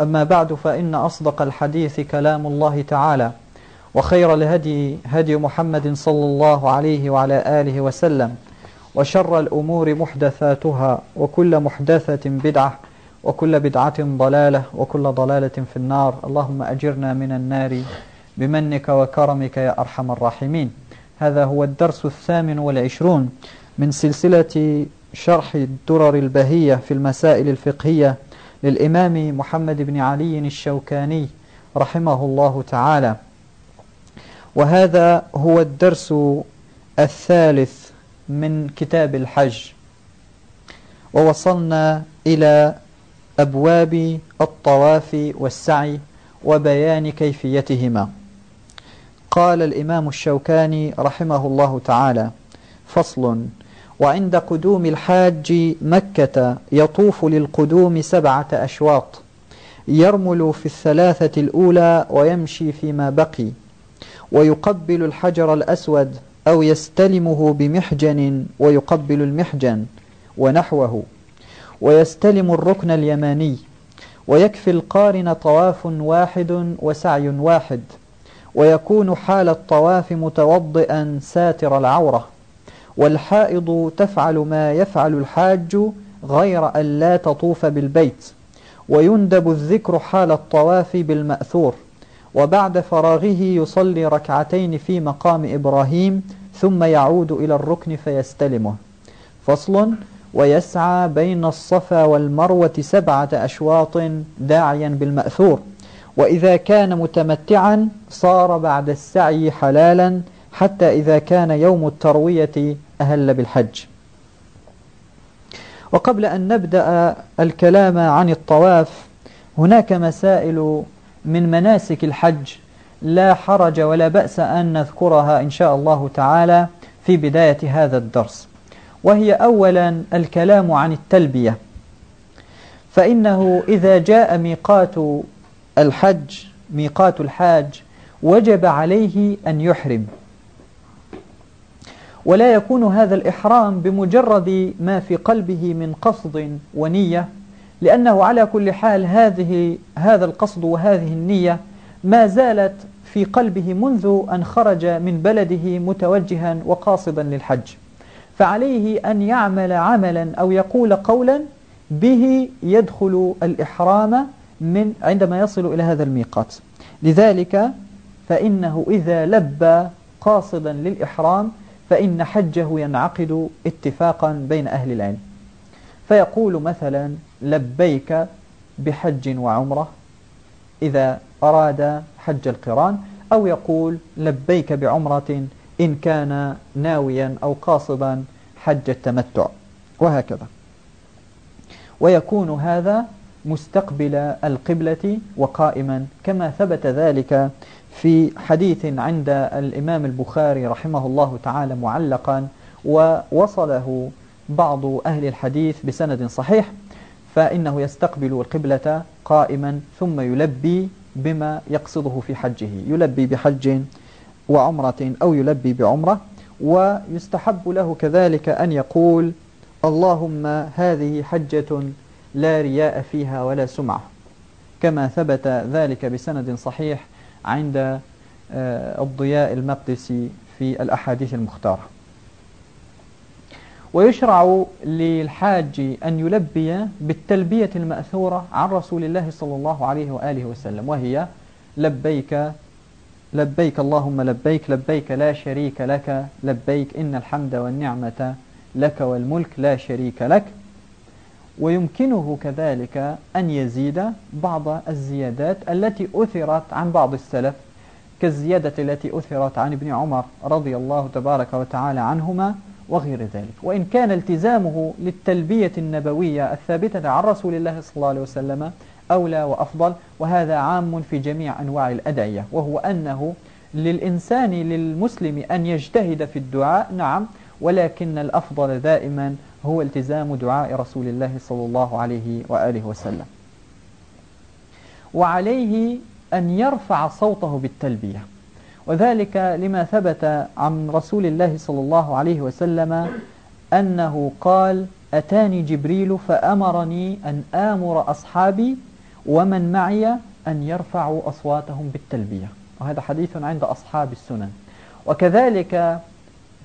أما بعد فإن أصدق الحديث كلام الله تعالى وخير الهدي هدي محمد صلى الله عليه وعلى آله وسلم وشر الأمور محدثاتها وكل محدثة بدعة وكل بدعة ضلالة وكل ضلالة في النار. اللهم أجرنا من النار بمنك وكرمك يا أرحم الراحمين. هذا هو الدرس الثامن والعشرون من سلسلة شرح الدرر البهية في المسائل الفقهية للإمام محمد بن علي الشوكاني رحمه الله تعالى. وهذا هو الدرس الثالث من كتاب الحج. ووصلنا إلى أبواب الطواف والسعي وبيان كيفيتهما. قال الإمام الشوكاني رحمه الله تعالى فصل وعند قدوم الحاج مكة يطوف للقدوم سبعة أشواط. يرمل في الثلاثة الأولى ويمشي فيما بقي. ويقبل الحجر الأسود أو يستلمه بمحجن ويقبل المحجن ونحوه. ويستلم الركن اليماني. ويكفي القارن طواف واحد وسعي واحد. ويكون حال الطواف متوضئا ساتر العورة. والحائض تفعل ما يفعل الحاج غير أن لا تطوف بالبيت. ويندب الذكر حال الطواف بالمأثور. وبعد فراغه يصلي ركعتين في مقام إبراهيم ثم يعود إلى الركن فيستلمه. فصل ويسعى بين الصفا والمروة سبعة أشواط داعيا بالمأثور. وإذا كان متمتعا صار بعد السعي حلالا حتى إذا كان يوم التروية أهل بالحج. وقبل أن نبدأ الكلام عن الطواف هناك مسائل من مناسك الحج لا حرج ولا بأس أن نذكرها إن شاء الله تعالى في بداية هذا الدرس. وهي أولا الكلام عن التلبية. فإنه إذا جاء ميقات الحج ميقات الحاج وجب عليه أن يحرم. ولا يكون هذا الإحرام بمجرد ما في قلبه من قصد ونية لأنه على كل حال هذه هذا القصد وهذه النية ما زالت في قلبه منذ أن خرج من بلده متوجها وقاصدا للحج. فعليه أن يعمل عملا أو يقول قولا به يدخل الإحرام من عندما يصل إلى هذا الميقات. لذلك فإنه إذا لبى قاصدا للإحرام فإن حجه ينعقد اتفاقا بين أهل العلم. فيقول مثلا لبيك بحج وعمرة إذا أراد حج القران أو يقول لبيك بعمرة إن كان ناويا أو قاصدا حج التمتع وهكذا. ويكون هذا مستقبل القبلة وقائما كما ثبت ذلك في حديث عند الإمام البخاري رحمه الله تعالى معلقا ووصله بعض أهل الحديث بسند صحيح فإنه يستقبل القبلة قائما ثم يلبي بما يقصده في حجه. يلبي بحج وعمرة أو يلبي بعمرة ويستحب له كذلك أن يقول اللهم هذه حجة لا رياء فيها ولا سمعة. كما ثبت ذلك بسند صحيح عند الضياء المقدسي في الأحاديث المختارة. ويشرع للحاج أن يلبي بالتلبية المأثورة عن رسول الله صلى الله عليه وآله وسلم وهي لبيك لبيك اللهم لبيك لبيك لا شريك لك لبيك إن الحمد والنعمة لك والملك لا شريك لك. ويمكنه كذلك أن يزيد بعض الزيادات التي أثرت عن بعض السلف كالزيادة التي أثرت عن ابن عمر رضي الله تبارك وتعالى عنهما وغير ذلك. وإن كان التزامه للتلبية النبوية الثابتة عن رسول الله صلى الله عليه وسلم أولى وأفضل وهذا عام في جميع أنواع الأدعية. وهو أنه للإنسان للمسلم أن يجتهد في الدعاء نعم ولكن الأفضل دائما هو التزام دعاء رسول الله صلى الله عليه وآله وسلم. وعليه أن يرفع صوته بالتلبية. وذلك لما ثبت عن رسول الله صلى الله عليه وسلم أنه قال أتاني جبريل فأمرني أن آمر أصحابي ومن معي أن يرفعوا أصواتهم بالتلبية. وهذا حديث عند أصحاب السنن. وكذلك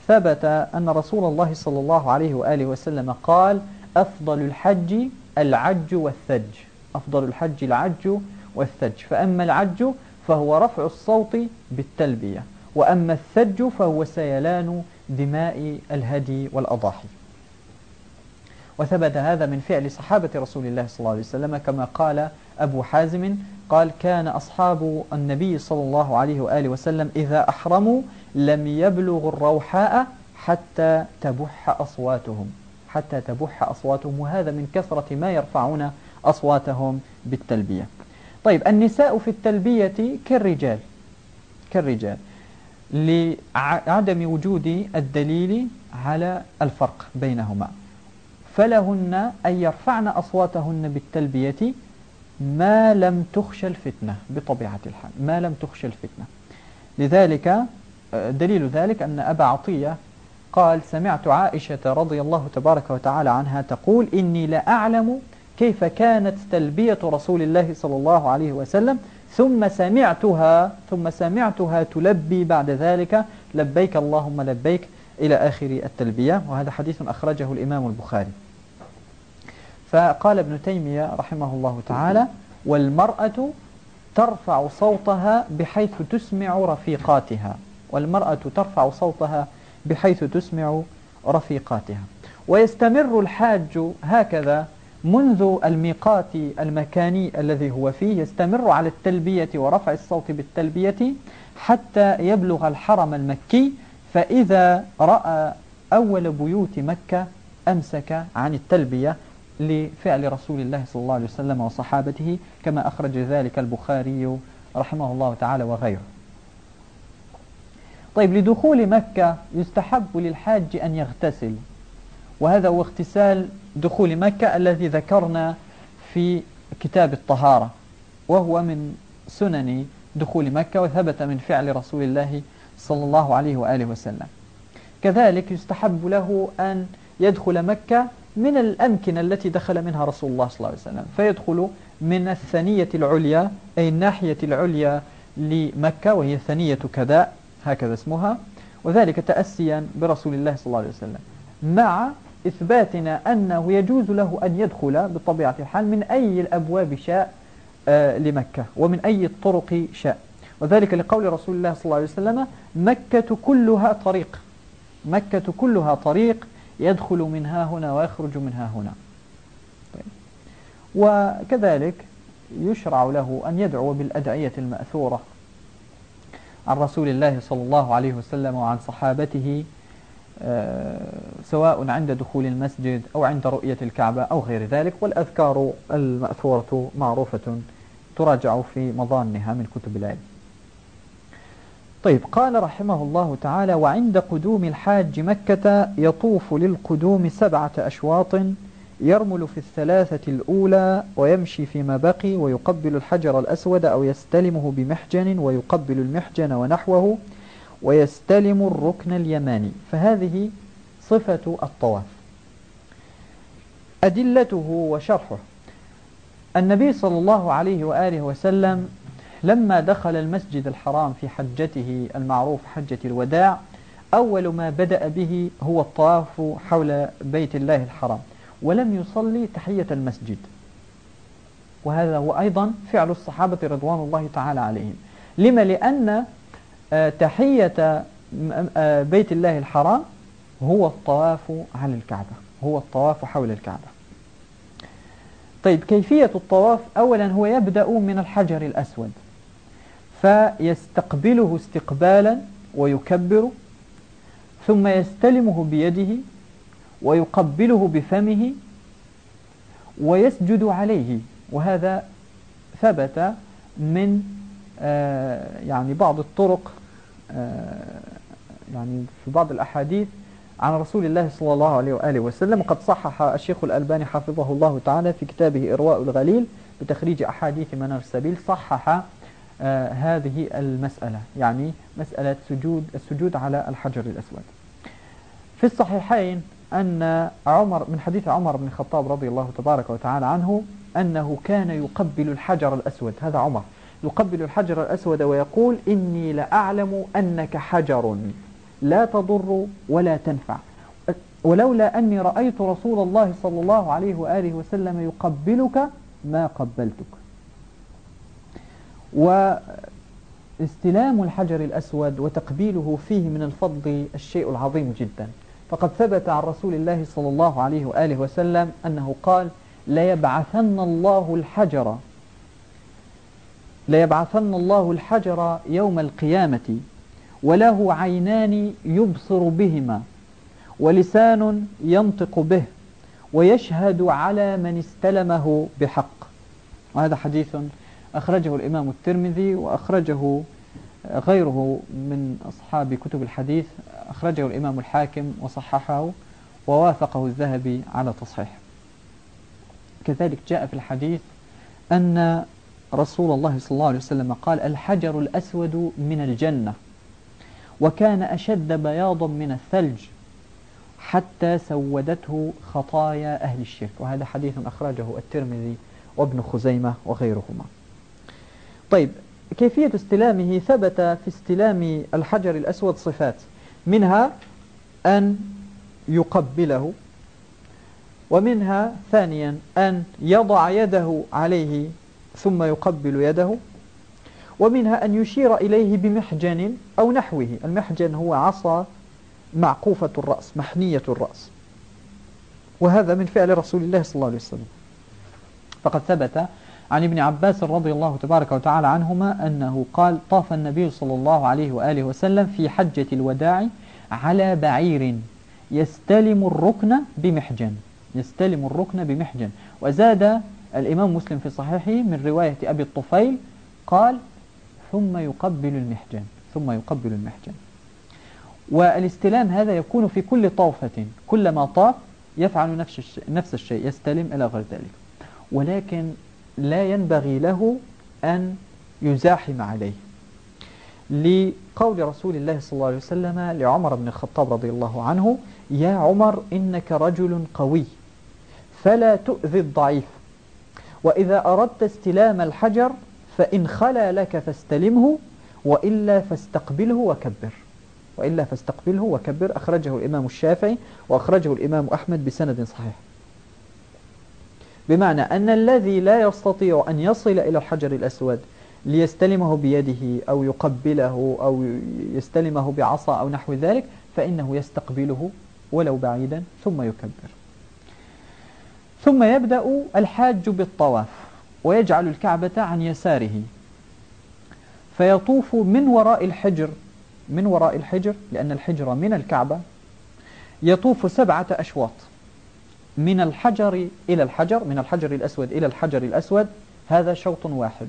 ثبت أن رسول الله صلى الله عليه وآله وسلم قال أفضل الحج العج والثج. أفضل الحج العج والثج. فأما العج فهو رفع الصوت بالتلبية وأما الثج فهو سيلان دماء الهدي والأضاحي. وثبت هذا من فعل صحابة رسول الله صلى الله عليه وسلم كما قال أبو حازم قال كان أصحاب النبي صلى الله عليه وآله وسلم إذا أحرموا لم يبلغ الروحاء حتى تبح أصواتهم. حتى تبح أصواتهم وهذا من كثرة ما يرفعون أصواتهم بالتلبية. طيب النساء في التلبية كالرجال كالرجال لعدم وجود الدليل على الفرق بينهما. فلهن أن يرفعن أصواتهن بالتلبية ما لم تخشى الفتنة بطبيعة الحال ما لم تخشى الفتنة. لذلك دليل ذلك أن أبا عطية قال سمعت عائشة رضي الله تبارك وتعالى عنها تقول إني لأعلم كيف كانت تلبية رسول الله صلى الله عليه وسلم ثم سمعتها ثم سمعتها تلبي بعد ذلك لبيك اللهم لبيك إلى آخر التلبية. وهذا حديث أخرجه الإمام البخاري. فقال ابن تيمية رحمه الله تعالى والمرأة ترفع صوتها بحيث تسمع رفيقاتها والمرأة ترفع صوتها بحيث تسمع رفيقاتها. ويستمر الحاج هكذا منذ الميقات المكاني الذي هو فيه. يستمر على التلبية ورفع الصوت بالتلبية حتى يبلغ الحرم المكي. فإذا رأى أول بيوت مكة أمسك عن التلبية لفعل رسول الله صلى الله عليه وسلم وصحابته كما أخرج ذلك البخاري رحمه الله تعالى وغيره. طيب لدخول مكة يستحب للحاج أن يغتسل. وهذا هو اغتسال دخول مكة الذي ذكرنا في كتاب الطهارة وهو من سنن دخول مكة وثبت من فعل رسول الله صلى الله عليه وآله وسلم. كذلك يستحب له أن يدخل مكة من الأمكنة التي دخل منها رسول الله صلى الله عليه وسلم فيدخل من الثنية العليا أي الناحية العليا لمكة وهي ثنية كذا هكذا اسمها وذلك تأسيا برسول الله صلى الله عليه وسلم مع إثباتنا أنه يجوز له أن يدخل بطبيعة الحال من أي الأبواب شاء آه، لمكة ومن أي الطرق شاء. وذلك لقول رسول الله صلى الله عليه وسلم مكة كلها طريق مكة كلها طريق يدخل منها هنا ويخرج منها هنا. طيب. وكذلك يشرع له أن يدعو بالأدعية المأثورة. عن رسول الله صلى الله عليه وسلم وعن صحابته آه، سواء عند دخول المسجد أو عند رؤية الكعبة أو غير ذلك والأذكار المأثورة معروفة تراجع في مظانها من كتب العلم. طيب قال رحمه الله تعالى وعند قدوم الحاج مكة يطوف للقدوم سبعة أشواط يرمل في الثلاثة الأولى ويمشي فيما بقي ويقبل الحجر الأسود أو يستلمه بمحجن ويقبل المحجن ونحوه ويستلم الركن اليماني. فهذه صفة الطواف. أدلته وشرحه. النبي صلى الله عليه وآله وسلم لما دخل المسجد الحرام في حجته المعروف حجة الوداع أول ما بدأ به هو الطواف حول بيت الله الحرام. ولم يصلي تحية المسجد. وهذا هو أيضا فعل الصحابة رضوان الله تعالى عليهم. لما؟ لأن آه، تحية آه، بيت الله الحرام هو الطواف على الكعبة هو الطواف حول الكعبة. طيب كيفية الطواف؟ أولا هو يبدأ من الحجر الأسود فيستقبله استقبالا ويكبر ثم يستلمه بيده ويقبله بفمه ويسجد عليه. وهذا ثبت من آه، يعني بعض الطرق آه، يعني في بعض الأحاديث عن رسول الله صلى الله عليه وآله وسلم. وقد صحح الشيخ الألباني حفظه الله تعالى في كتابه إرواء الغليل بتخريج أحاديث منار السبيل. صحح آه هذه المسألة يعني مسألة سجود السجود على الحجر الأسود. في الصحيحين أن عمر من حديث عمر بن الخطاب رضي الله تبارك وتعالى عنه أنه كان يقبل الحجر الأسود. هذا عمر. يقبل الحجر الأسود ويقول إني لأعلم أنك حجر. لا تضر ولا تنفع. ولولا أني رأيت رسول الله صلى الله عليه وآله وسلم يقبلك ما قبلتك. واستلام الحجر الأسود وتقبيله فيه من الفضل الشيء العظيم جدا. فقد ثبت عن رسول الله صلى الله عليه وآله وسلم أنه قال ليبعثن الله الحجر. ليبعثن الله الحجر يوم القيامة وله عينان يبصر بهما ولسان ينطق به ويشهد على من استلمه بحق. وهذا حديث أخرجه الإمام الترمذي وأخرجه غيره من أصحاب كتب الحديث أخرجه الإمام الحاكم وصححه ووافقه الذهبي على تصحيح كذلك جاء في الحديث أن رسول الله صلى الله عليه وسلم قال الحجر الأسود من الجنة وكان أشد بياضا من الثلج حتى سودته خطايا أهل الشرك وهذا حديث أخرجه الترمذي وابن خزيمة وغيرهما. طيب كيفية استلامه ثبت في استلام الحجر الأسود صفات. منها أن يقبله ومنها ثانيا أن يضع يده عليه ثم يقبل يده ومنها أن يشير إليه بمحجن أو نحوه. المحجن هو عصا معقوفة الرأس محنية الرأس. وهذا من فعل رسول الله صلى الله عليه وسلم. فقد ثبت عن ابن عباس رضي الله تبارك وتعالى عنهما أنه قال طاف النبي صلى الله عليه وآله وسلم في حجة الوداع على بعير يستلم الركن بمحجن. يستلم الركن بمحجن. وزاد الإمام مسلم في صحيحه من رواية أبي الطفيل قال ثم يقبل المحجن. ثم يقبل المحجن. والإستلام هذا يكون في كل طوفة كلما طاف يفعل نفس الشيء, نفس الشيء يستلم إلى غير ذلك. ولكن لا ينبغي له أن يزاحم عليه. لقول رسول الله صلى الله عليه وسلم لعمر بن الخطاب رضي الله عنه يا عمر إنك رجل قوي فلا تؤذي الضعيف وإذا أردت استلام الحجر فإن خلا لك فاستلمه وإلا فاستقبله وكبر. وإلا فاستقبله وكبر أخرجه الإمام الشافعي وأخرجه الإمام أحمد بسند صحيح. بمعنى أن الذي لا يستطيع أن يصل إلى الحجر الأسود ليستلمه بيده أو يقبله أو يستلمه بعصا أو نحو ذلك فإنه يستقبله ولو بعيدا ثم يكبر. ثم يبدأ الحاج بالطواف ويجعل الكعبة عن يساره. فيطوف من وراء الحجر من وراء الحجر لأن الحجر من الكعبة يطوف سبعة أشواط. من الحجر إلى الحجر من الحجر الأسود إلى الحجر الأسود هذا شوط واحد.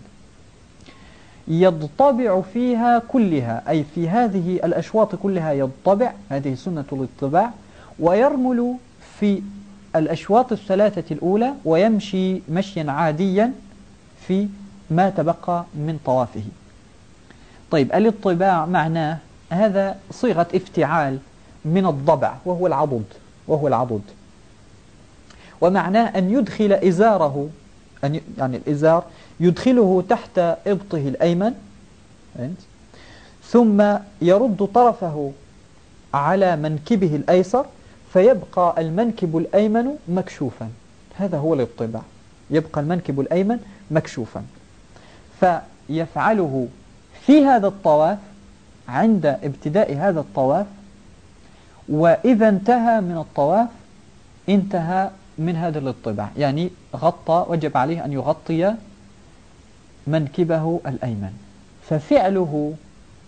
يضطبع فيها كلها أي في هذه الأشواط كلها يضطبع هذه سنة الاطباع ويرمل في الأشواط الثلاثة الأولى ويمشي مشيا عاديا في ما تبقى من طوافه. طيب الاطباع معناه هذا صيغة افتعال من الضبع وهو العضد وهو العضد. ومعناه أن يدخل إزاره أن يعني الإزار يدخله تحت إبطه الأيمن ثم يرد طرفه على منكبه الأيسر فيبقى المنكب الأيمن مكشوفا. هذا هو الاطباع. يبقى المنكب الأيمن مكشوفا. فيفعله في هذا الطواف عند ابتداء هذا الطواف وإذا انتهى من الطواف انتهى من هذا الاطباع. يعني غطى وجب عليه أن يغطي منكبه الأيمن. ففعله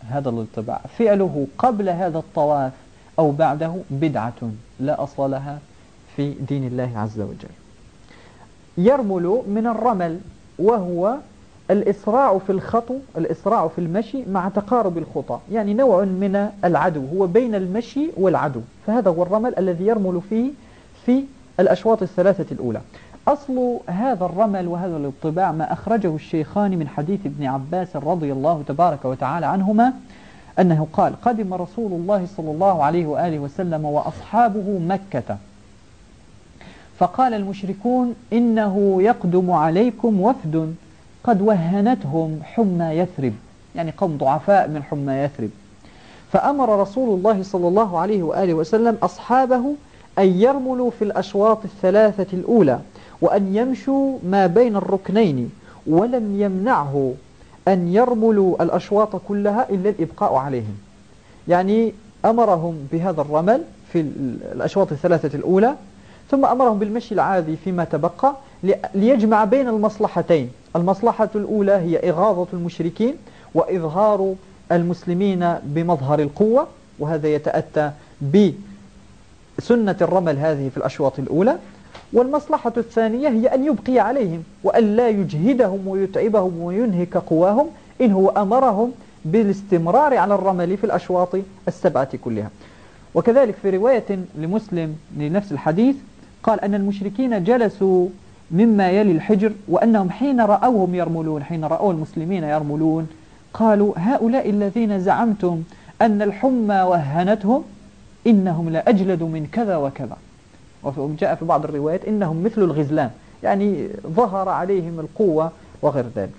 هذا الاطباع فعله قبل هذا الطواف أو بعده بدعة لا أصل لها في دين الله عز وجل. يرمل من الرمل وهو الإسراع في الخطو الإسراع في المشي مع تقارب الخطى. يعني نوع من العدو هو بين المشي والعدو. فهذا هو الرمل الذي يرمل فيه في الأشواط الثلاثة الأولى. أصل هذا الرمل وهذا الاطباع ما أخرجه الشيخان من حديث ابن عباس رضي الله تبارك وتعالى عنهما أنه قال قدم رسول الله صلى الله عليه وآله وسلم وأصحابه مكة. فقال المشركون إنه يقدم عليكم وفد قد وهنتهم حمى يثرب. يعني قوم ضعفاء من حمى يثرب. فأمر رسول الله صلى الله عليه وآله وسلم أصحابه أن يرملوا في الأشواط الثلاثة الأولى وأن يمشوا ما بين الركنين ولم يمنعه أن يرملوا الأشواط كلها إلا الإبقاء عليهم. يعني أمرهم بهذا الرمل في الأشواط الثلاثة الأولى ثم أمرهم بالمشي العادي فيما تبقى ليجمع بين المصلحتين. المصلحة الأولى هي إغاظة المشركين وإظهار المسلمين بمظهر القوة وهذا يتأتى بسنة الرمل هذه في الأشواط الأولى والمصلحة الثانية هي أن يبقي عليهم وأن لا يجهدهم ويتعبهم وينهك قواهم إن هو أمرهم بالاستمرار على الرمل في الأشواط السبعة كلها. وكذلك في رواية لمسلم لنفس الحديث قال أن المشركين جلسوا مما يلي الحجر وأنهم حين رأوهم يرملون حين رأوا المسلمين يرملون قالوا هؤلاء الذين زعمتم أن الحمى وهنتهم إنهم لأجلد من كذا وكذا. وجاء في بعض الروايات إنهم مثل الغزلان يعني ظهر عليهم القوة وغير ذلك.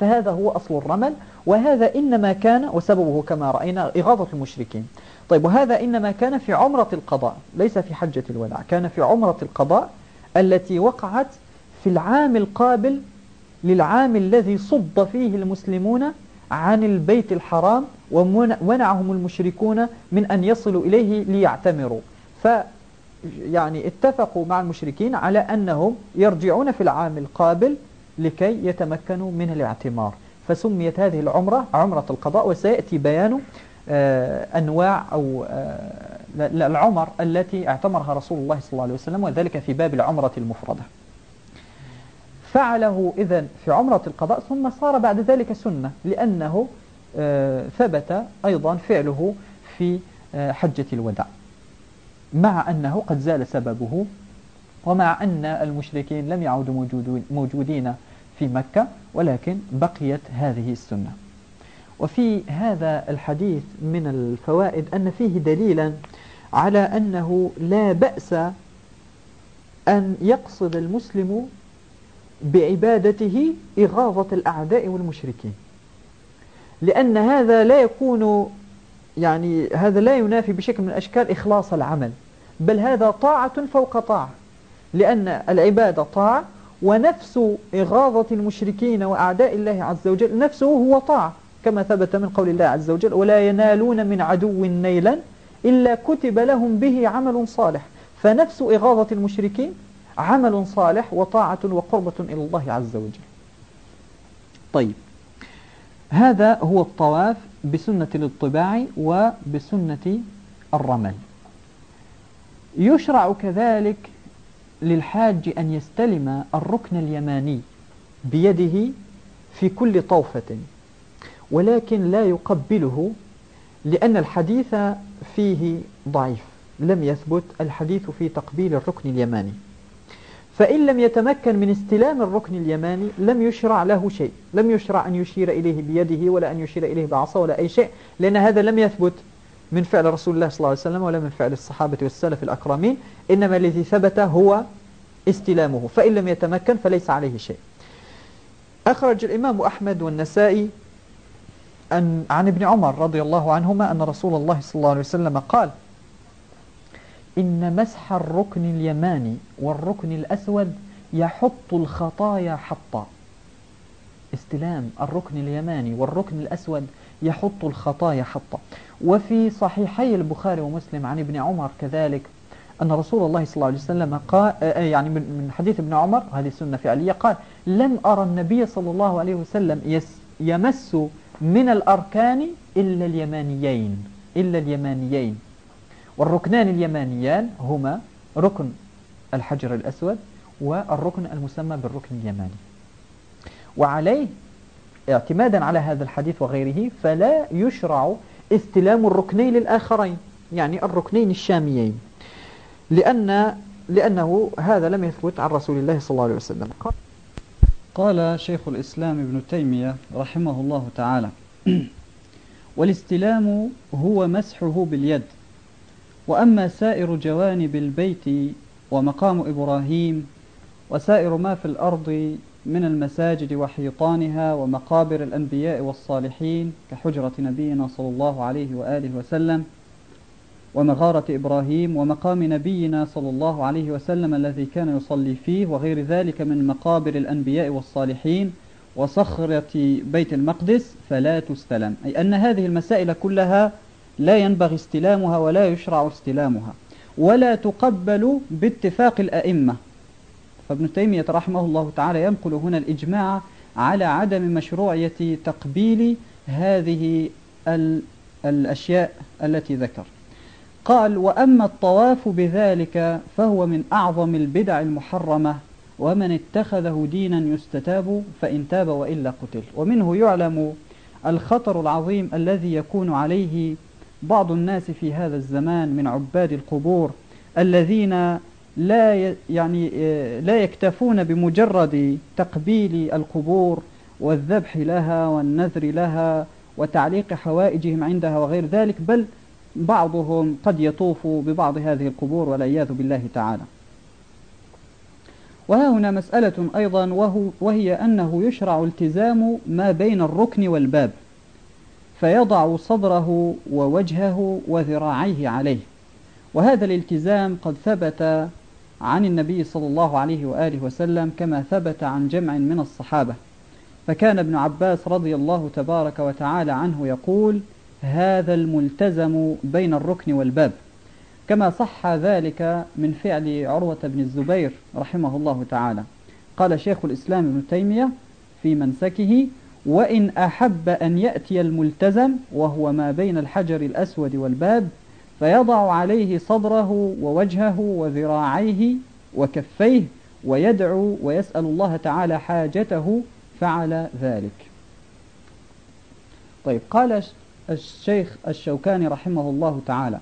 فهذا هو أصل الرمل وهذا إنما كان وسببه كما رأينا إغاظة المشركين. طيب وهذا إنما كان في عمرة القضاء ليس في حجة الوداع كان في عمرة القضاء التي وقعت في العام القابل للعام الذي صد فيه المسلمون عن البيت الحرام ومنعهم المشركون من أن يصلوا إليه ليعتمروا. ف يعني اتفقوا مع المشركين على أنهم يرجعون في العام القابل لكي يتمكنوا من الاعتمار. فسميت هذه العمرة عمرة القضاء وسيأتي بيان آه، أنواع أو آه، العمر التي اعتمرها رسول الله صلى الله عليه وسلم وذلك في باب العمرة المفردة. فعله إذن في عمرة القضاء ثم صار بعد ذلك سنة لأنه آه، ثبت أيضا فعله في حجة الوداع مع أنه قد زال سببه ومع أن المشركين لم يعودوا موجودين في مكة ولكن بقيت هذه السنة. وفي هذا الحديث من الفوائد أن فيه دليلا على أنه لا بأس أن يقصد المسلم بعبادته إغاظة الأعداء والمشركين. لأن هذا لا يكون يعني هذا لا ينافي بشكل من الأشكال إخلاص العمل بل هذا طاعة فوق طاعة. لأن العبادة طاعة ونفس إغاظة المشركين وأعداء الله عز وجل نفسه هو طاعة كما ثبت من قول الله عز وجل ولا ينالون من عدو نيلا إلا كتب لهم به عمل صالح. فنفس إغاظة المشركين عمل صالح وطاعة وقربة إلى الله عز وجل. طيب. هذا هو الطواف بسنة الاطباع وبسنة الرمل. يشرع كذلك للحاج أن يستلم الركن اليماني بيده في كل طوفة ولكن لا يقبله لأن الحديث فيه ضعيف. لم يثبت الحديث في تقبيل الركن اليماني. فإن لم يتمكن من استلام الركن اليماني لم يشرع له شيء لم يشرع أن يشير إليه بيده ولا أن يشير إليه بعصا ولا أي شيء لأن هذا لم يثبت من فعل رسول الله صلى الله عليه وسلم ولا من فعل الصحابة والسلف الأكرمين إنما الذي ثبت هو استلامه فإن لم يتمكن فليس عليه شيء. أخرج الإمام أحمد والنسائي أن عن ابن عمر رضي الله عنهما أن رسول الله صلى الله عليه وسلم قال إن مسح الركن اليماني والركن الأسود يحط الخطايا حطا. استلام الركن اليماني والركن الأسود يحط الخطايا حطا. وفي صحيحي البخاري ومسلم عن ابن عمر كذلك أن رسول الله صلى الله عليه وسلم قال آه، آه، يعني من حديث ابن عمر هذه سنة فعلية قال لم أرى النبي صلى الله عليه وسلم يمس من الأركان إلا اليمانيين إلا اليمانيين. والركنان اليمانيان هما ركن الحجر الأسود والركن المسمى بالركن اليماني. وعليه اعتمادا على هذا الحديث وغيره فلا يشرع استلام الركنين للآخرين يعني الركنين الشاميين لأن لأنه هذا لم يثبت عن رسول الله صلى الله عليه وسلم. قال شيخ الإسلام ابن تيمية رحمه الله تعالى والاستلام هو مسحه باليد وأما سائر جوانب البيت ومقام إبراهيم وسائر ما في الأرض من المساجد وحيطانها ومقابر الأنبياء والصالحين كحجرة نبينا صلى الله عليه وآله وسلم ومغارة إبراهيم ومقام نبينا صلى الله عليه وسلم الذي كان يصلي فيه وغير ذلك من مقابر الأنبياء والصالحين وصخرة بيت المقدس فلا تستلم. أي أن هذه المسائل كلها لا ينبغي استلامها ولا يشرع استلامها ولا تقبل باتفاق الأئمة. فابن تيمية رحمه الله تعالى ينقل هنا الإجماع على عدم مشروعية تقبيل هذه الأشياء التي ذكر. قال وأما الطواف بذلك فهو من أعظم البدع المحرمة ومن اتخذه دينا يستتاب فإن تاب وإلا قتل. ومنه يعلم الخطر العظيم الذي يكون عليه بعض الناس في هذا الزمان من عباد القبور الذين لا يعني لا يكتفون بمجرد تقبيل القبور والذبح لها والنذر لها وتعليق حوائجهم عندها وغير ذلك بل بعضهم قد يطوف ببعض هذه القبور والعياذ بالله تعالى. وها هنا مسألة أيضا وهو وهي أنه يشرع التزام ما بين الركن والباب. فيضع صدره ووجهه وذراعيه عليه. وهذا الالتزام قد ثبت عن النبي صلى الله عليه وآله وسلم كما ثبت عن جمع من الصحابة. فكان ابن عباس رضي الله تبارك وتعالى عنه يقول هذا الملتزم بين الركن والباب كما صح ذلك من فعل عروة بن الزبير رحمه الله تعالى. قال شيخ الإسلام ابن تيمية في منسكه وإن أحب أن يأتي الملتزم وهو ما بين الحجر الأسود والباب فيضع عليه صدره ووجهه وذراعيه وكفيه ويدعو ويسأل الله تعالى حاجته فعل ذلك. طيب قال الشيخ الشوكاني رحمه الله تعالى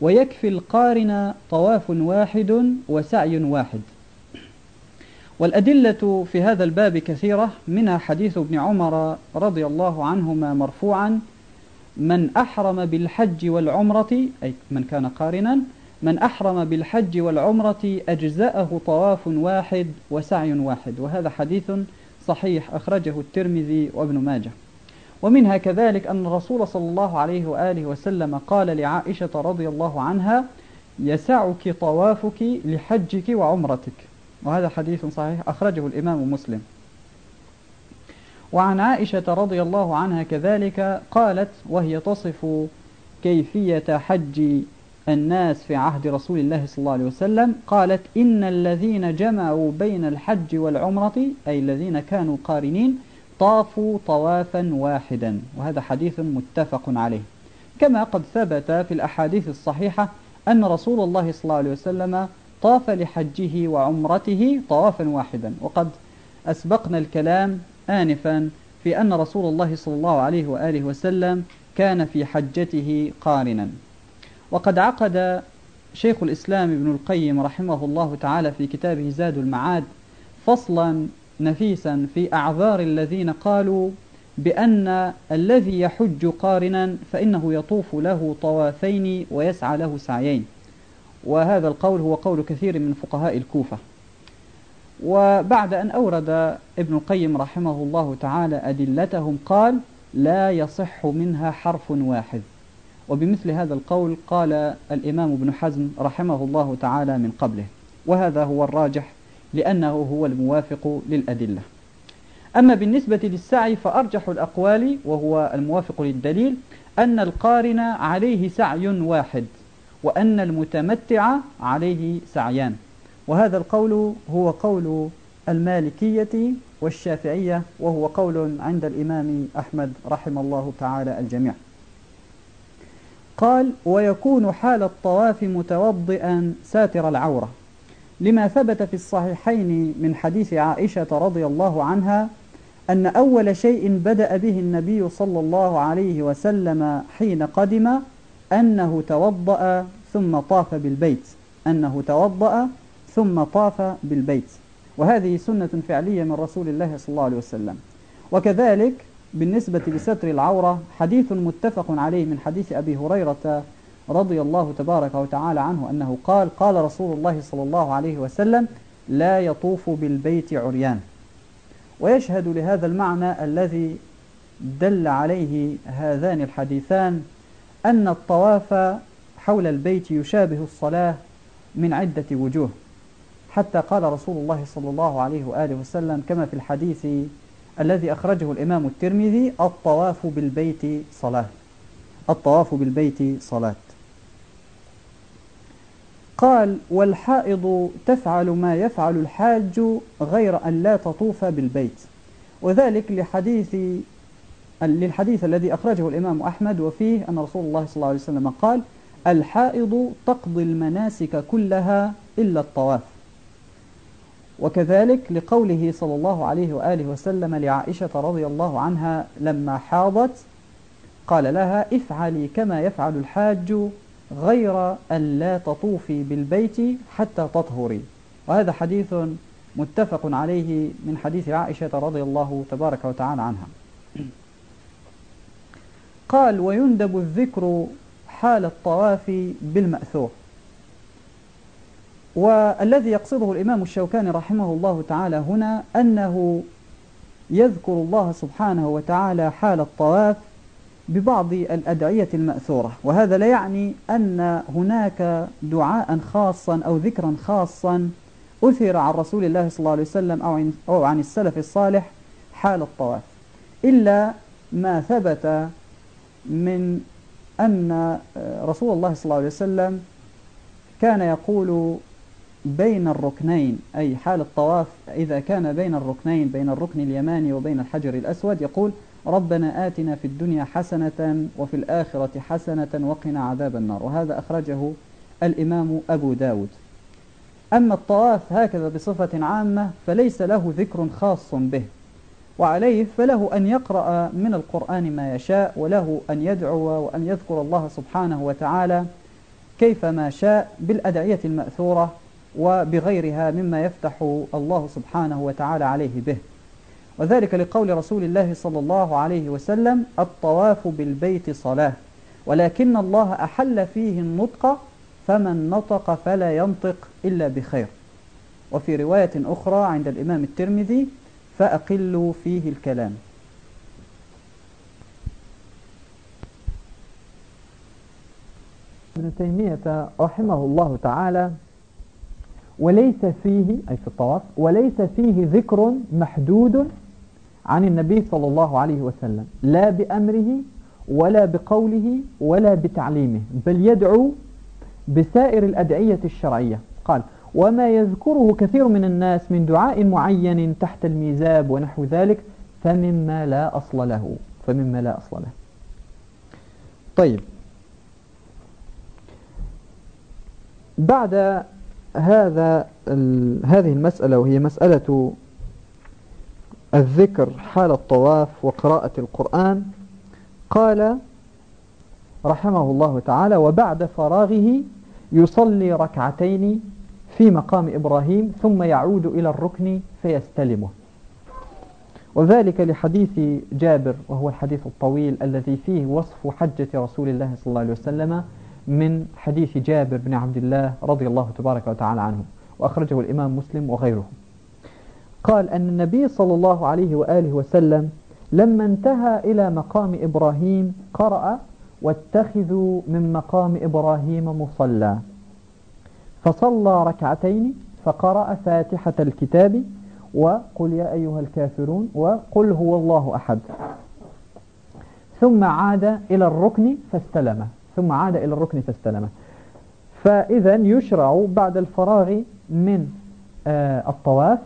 ويكفي القارن طواف واحد وسعي واحد. والأدلة في هذا الباب كثيرة منها حديث ابن عمر رضي الله عنهما مرفوعا من أحرم بالحج والعمرة أي من كان قارنا من أحرم بالحج والعمرة أجزأه طواف واحد وسعي واحد وهذا حديث صحيح أخرجه الترمذي وابن ماجه. ومنها كذلك أن الرسول صلى الله عليه وآله وسلم قال لعائشة رضي الله عنها يسعك طوافك لحجك وعمرتك وهذا حديث صحيح أخرجه الإمام مسلم. وعن عائشة رضي الله عنها كذلك قالت وهي تصف كيفية حج الناس في عهد رسول الله صلى الله عليه وسلم قالت إن الذين جمعوا بين الحج والعمرة أي الذين كانوا قارنين طافوا طوافا واحدا وهذا حديث متفق عليه. كما قد ثبت في الأحاديث الصحيحة أن رسول الله صلى الله عليه وسلم طاف لحجه وعمرته طوافا واحدا. وقد أسبقنا الكلام آنفا في أن رسول الله صلى الله عليه وآله وسلم كان في حجته قارنا. وقد عقد شيخ الإسلام ابن القيم رحمه الله تعالى في كتابه زاد المعاد فصلا نفيسا في أعذار الذين قالوا بأن الذي يحج قارنا فإنه يطوف له طوافين ويسعى له سعيين. وهذا القول هو قول كثير من فقهاء الكوفة. وبعد أن أورد ابن القيم رحمه الله تعالى أدلتهم قال لا يصح منها حرف واحد. وبمثل هذا القول قال الإمام ابن حزم رحمه الله تعالى من قبله. وهذا هو الراجح لأنه هو الموافق للأدلة. أما بالنسبة للسعي فأرجح الأقوال وهو الموافق للدليل أن القارن عليه سعي واحد. وأن المتمتع عليه سعيان. وهذا القول هو قول المالكية والشافعية وهو قول عند الإمام أحمد رحم الله تعالى الجميع. قال ويكون حال الطواف متوضئا ساتر العورة. لما ثبت في الصحيحين من حديث عائشة رضي الله عنها أن أول شيء بدأ به النبي صلى الله عليه وسلم حين قدم أنه توضأ ثم طاف بالبيت. أنه توضأ ثم طاف بالبيت. وهذه سنة فعلية من رسول الله صلى الله عليه وسلم. وكذلك بالنسبة لستر العورة حديث متفق عليه من حديث أبي هريرة رضي الله تبارك وتعالى عنه أنه قال قال رسول الله صلى الله عليه وسلم لا يطوف بالبيت عريان. ويشهد لهذا المعنى الذي دل عليه هذان الحديثان أن الطواف حول البيت يشابه الصلاة من عدة وجوه. حتى قال رسول الله صلى الله عليه وآله وسلم كما في الحديث الذي أخرجه الإمام الترمذي الطواف بالبيت صلاة. الطواف بالبيت صلاة. قال والحائض تفعل ما يفعل الحاج غير أن لا تطوف بالبيت. وذلك لحديث للحديث الذي أخرجه الإمام أحمد وفيه أن رسول الله صلى الله عليه وسلم قال الحائض تقضي المناسك كلها إلا الطواف. وكذلك لقوله صلى الله عليه وآله وسلم لعائشة رضي الله عنها لما حاضت قال لها افعلي كما يفعل الحاج غير أن لا تطوفي بالبيت حتى تطهري. وهذا حديث متفق عليه من حديث عائشة رضي الله تبارك وتعالى عنها. قال ويندب الذكر حال الطواف بالمأثور. والذي يقصده الإمام الشوكاني رحمه الله تعالى هنا أنه يذكر الله سبحانه وتعالى حال الطواف ببعض الأدعية المأثورة. وهذا لا يعني أن هناك دعاء خاصا أو ذكرا خاصا أثر عن رسول الله صلى الله عليه وسلم أو عن السلف الصالح حال الطواف. إلا ما ثبت من أن رسول الله صلى الله عليه وسلم كان يقول بين الركنين أي حال الطواف إذا كان بين الركنين بين الركن اليماني وبين الحجر الأسود يقول ربنا آتنا في الدنيا حسنة وفي الآخرة حسنة وقنا عذاب النار. وهذا أخرجه الإمام أبو داود. أما الطواف هكذا بصفة عامة فليس له ذكر خاص به. وعليه فله أن يقرأ من القرآن ما يشاء وله أن يدعو وأن يذكر الله سبحانه وتعالى كيفما شاء بالأدعية المأثورة وبغيرها مما يفتح الله سبحانه وتعالى عليه به. وذلك لقول رسول الله صلى الله عليه وسلم الطواف بالبيت صلاة ولكن الله أحل فيه النطق فمن نطق فلا ينطق إلا بخير. وفي رواية أخرى عند الإمام الترمذي فأقلوا فيه الكلام. ابن تيمية رحمه الله تعالى وليس فيه أي في الطواف وليس فيه ذكر محدود عن النبي صلى الله عليه وسلم لا بأمره ولا بقوله ولا بتعليمه بل يدعو بسائر الأدعية الشرعية. قال وما يذكره كثير من الناس من دعاء معين تحت الميزاب ونحو ذلك فمما لا أصل له فمما لا أصل له. طيب. بعد هذا هذه المسألة وهي مسألة الذكر حال الطواف وقراءة القرآن قال رحمه الله تعالى وبعد فراغه يصلي ركعتين في مقام إبراهيم ثم يعود إلى الركن فيستلمه. وذلك لحديث جابر وهو الحديث الطويل الذي فيه وصف حجة رسول الله صلى الله عليه وسلم من حديث جابر بن عبد الله رضي الله تبارك وتعالى عنه وأخرجه الإمام مسلم وغيره. قال أن النبي صلى الله عليه وآله وسلم لما انتهى إلى مقام إبراهيم قرأ واتخذوا من مقام إبراهيم مصلى فصلى ركعتين فقرأ فاتحة الكتاب وقل يا أيها الكافرون وقل هو الله أحد. ثم عاد إلى الركن فاستلم. ثم عاد إلى الركن فاستلم. فإذا يشرع بعد الفراغ من آه، الطواف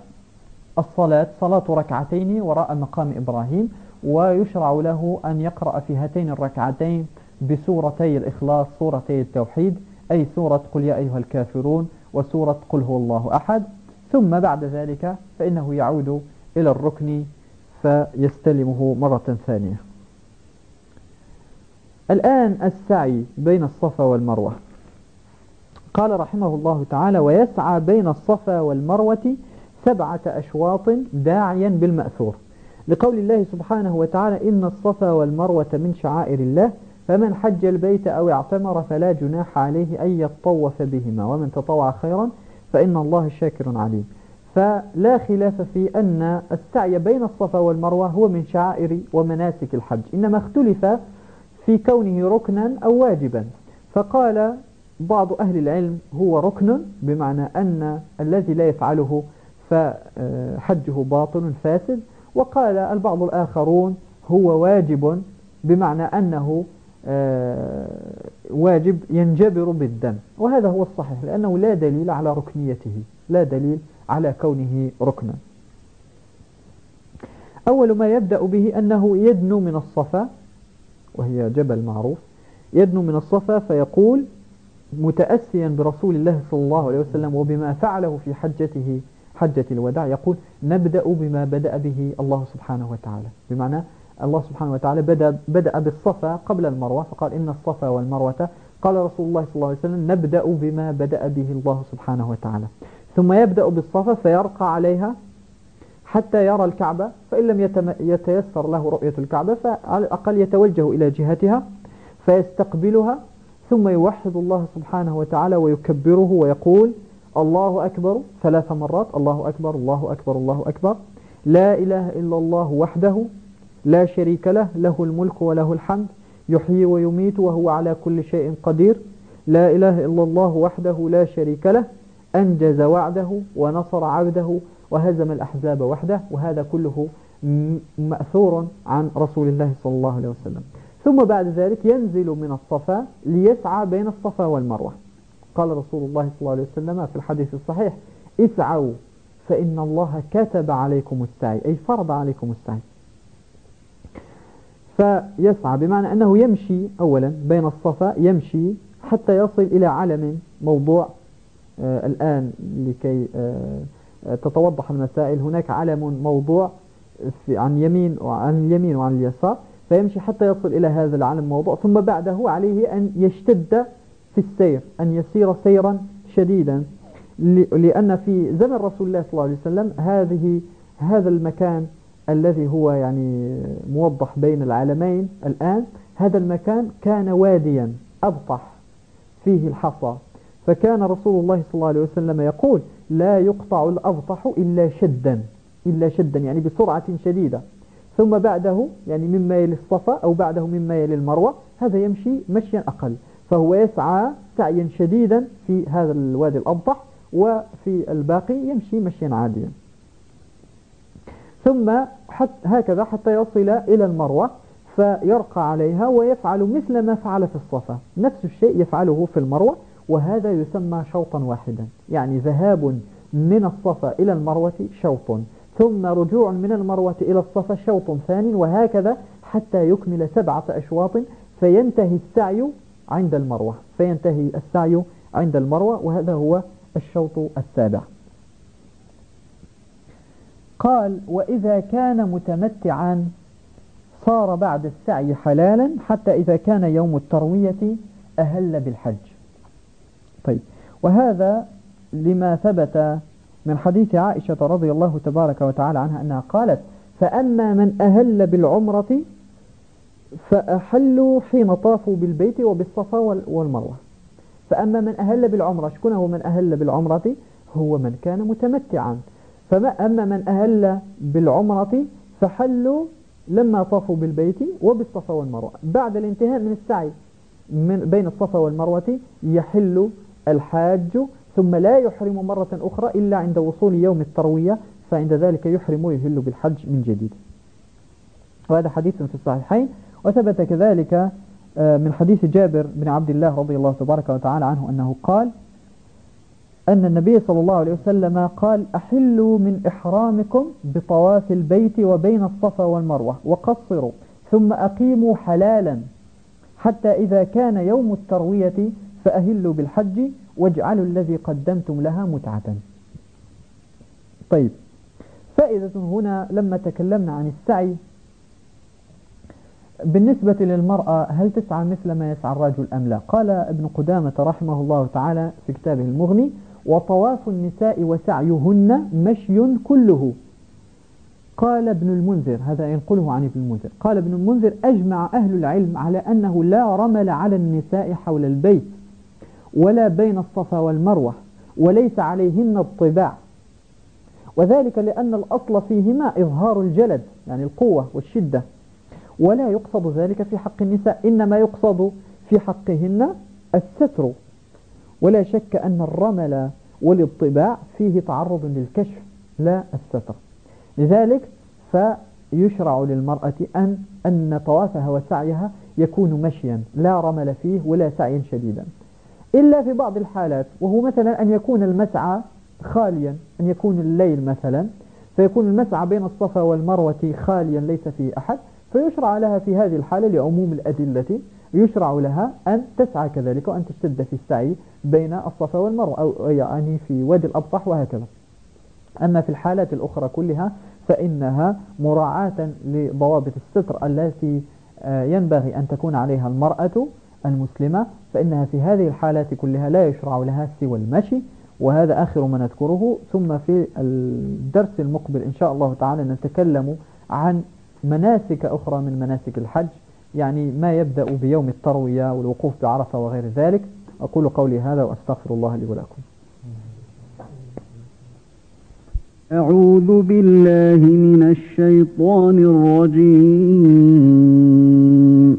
الصلاة صلاة ركعتين وراء مقام إبراهيم ويشرع له أن يقرأ في هاتين الركعتين بسورتي الإخلاص سورتي التوحيد أي سورة قل يا أيها الكافرون وسورة قل هو الله أحد. ثم بعد ذلك فإنه يعود إلى الركن فيستلمه مرة ثانية. الآن السعي بين الصفا والمروة. قال رحمه الله تعالى ويسعى بين الصفا والمروة سبعة أشواط داعيا بالمأثور. لقول الله سبحانه وتعالى إن الصفا والمروة من شعائر الله. فمن حج البيت أو اعتمر فلا جناح عليه أن يطوف بهما ومن تطوع خيرا فإن الله شاكر عليم. فلا خلاف في أن السعي بين الصفا والمروة هو من شعائر ومناسك الحج إنما اختلف في كونه ركنا أو واجبا. فقال بعض أهل العلم هو ركن بمعنى أن الذي لا يفعله فحجه باطل فاسد. وقال البعض الآخرون هو واجب بمعنى أنه واجب ينجبر بالدم. وهذا هو الصحيح لأنه لا دليل على ركنيته لا دليل على كونه ركنا. أول ما يبدأ به أنه يدنو من الصفا وهي جبل معروف يدنو من الصفا فيقول متأسيا برسول الله صلى الله عليه وسلم وبما فعله في حجته حجة الوداع يقول نبدأ بما بدأ به الله سبحانه وتعالى. بمعنى الله سبحانه وتعالى بدأ, بدأ بالصفا قبل المروة فقال إن الصفا والمروة قال رسول الله صلى الله عليه وسلم نبدأ بما بدأ به الله سبحانه وتعالى. ثم يبدأ بالصفا فيرقى عليها حتى يرى الكعبة فإن لم يتيسر له رؤية الكعبة فعلى الأقل يتوجه إلى جهتها فيستقبلها ثم يوحد الله سبحانه وتعالى ويكبره ويقول الله أكبر ثلاث مرات الله أكبر الله أكبر الله أكبر لا إله إلا الله وحده لا شريك له له الملك وله الحمد يحيي ويميت وهو على كل شيء قدير. لا إله إلا الله وحده لا شريك له أنجز وعده ونصر عبده وهزم الأحزاب وحده وهذا كله مأثور عن رسول الله صلى الله عليه وسلم. ثم بعد ذلك ينزل من الصفا ليسعى بين الصفا والمروة. قال رسول الله صلى الله عليه وسلم في الحديث الصحيح اسعوا فإن الله كتب عليكم السعي أي فرض عليكم السعي. فيسعى بمعنى أنه يمشي أولا بين الصفا يمشي حتى يصل إلى علم موضوع آه الآن لكي آه تتوضح المسائل. هناك علم موضوع في عن يمين وعن اليمين وعن اليسار فيمشي حتى يصل إلى هذا العلم موضوع. ثم بعده عليه أن يشتد في السير أن يسير سيرا شديدا لأن في زمن رسول الله صلى الله عليه وسلم هذه هذا المكان الذي هو يعني موضح بين العالمين الآن هذا المكان كان واديا أبطح فيه الحصى. فكان رسول الله صلى الله عليه وسلم يقول لا يقطع الأبطح إلا شدا إلا شدا يعني بسرعة شديدة. ثم بعده يعني مما يلي الصفا أو بعده مما يلي المروة هذا يمشي مشيا أقل. فهو يسعى سعيا شديدا في هذا الوادي الأبطح وفي الباقي يمشي مشيا عاديا. ثم حتى هكذا حتى يصل إلى المروة فيرقى عليها ويفعل مثل ما فعل في الصفا. نفس الشيء يفعله في المروة وهذا يسمى شوطا واحدا. يعني ذهاب من الصفا إلى المروة شوط. ثم رجوع من المروة إلى الصفا شوط ثاني وهكذا حتى يكمل سبعة أشواط. فينتهي السعي عند المروة. فينتهي السعي عند المروة وهذا هو الشوط السابع. قال وإذا كان متمتعا صار بعد السعي حلالا حتى إذا كان يوم التروية أهل بالحج. طيب وهذا لما ثبت من حديث عائشة رضي الله تبارك وتعالى عنها أنها قالت فأما من أهل بالعمرة فأحلوا حين طافوا بالبيت وبالصفا والمروة. فأما من أهل بالعمرة شكون هو من أهل بالعمرة؟ هو من كان متمتعا. فما أما من أهل بالعمرة فحلوا لما طافوا بالبيت وبالصفا والمروة. بعد الانتهاء من السعي من بين الصفا والمروة يحل الحاج ثم لا يحرم مرة أخرى إلا عند وصول يوم التروية فعند ذلك يحرم ويهل بالحج من جديد. وهذا حديث في الصحيحين. وثبت كذلك آه، من حديث جابر بن عبد الله رضي الله تبارك وتعالى عنه أنه قال أن النبي صلى الله عليه وسلم قال أحلوا من إحرامكم بطواف البيت وبين الصفا والمروة وقصروا ثم أقيموا حلالا حتى إذا كان يوم التروية فأهلوا بالحج واجعلوا الذي قدمتم لها متعة. طيب فائدة هنا لما تكلمنا عن السعي. بالنسبة للمرأة هل تسعى مثل ما يسعى الرجل أم لا؟ قال ابن قدامة رحمه الله تعالى في كتابه المغني وطواف النساء وسعيهن مشي كله. قال ابن المنذر هذا ينقله عن ابن المنذر قال ابن المنذر أجمع أهل العلم على أنه لا رمل على النساء حول البيت ولا بين الصفا والمروة وليس عليهن الطباع وذلك لأن الأصل فيهما إظهار الجلد يعني القوة والشدة. ولا يقصد ذلك في حق النساء إنما يقصد في حقهن الستر. ولا شك أن الرمل والإطباع فيه تعرض للكشف لا الستر. لذلك فيشرع للمرأة أن أن طوافها وسعيها يكون مشيا لا رمل فيه ولا سعيا شديدا. إلا في بعض الحالات وهو مثلا أن يكون المسعى خاليا أن يكون الليل مثلا فيكون المسعى بين الصفا والمروة خاليا ليس فيه أحد فيشرع لها في هذه الحالة لعموم الأدلة يشرع لها أن تسعى كذلك وأن تشتد في السعي بين الصفا والمروة أو يعني في وادي الأبطح وهكذا. أما في الحالات الأخرى كلها فإنها مراعاة لضوابط الستر التي آه، ينبغي أن تكون عليها المرأة المسلمة فإنها في هذه الحالات كلها لا يشرع لها سوى المشي وهذا آخر ما نذكره. ثم في الدرس المقبل إن شاء الله تعالى نتكلم عن مناسك أخرى من مناسك الحج. يعني ما يبدأ بيوم التروية والوقوف بعرفة وغير ذلك. أقول قولي هذا وأستغفر الله لي ولكم. أعوذ بالله من الشيطان الرجيم.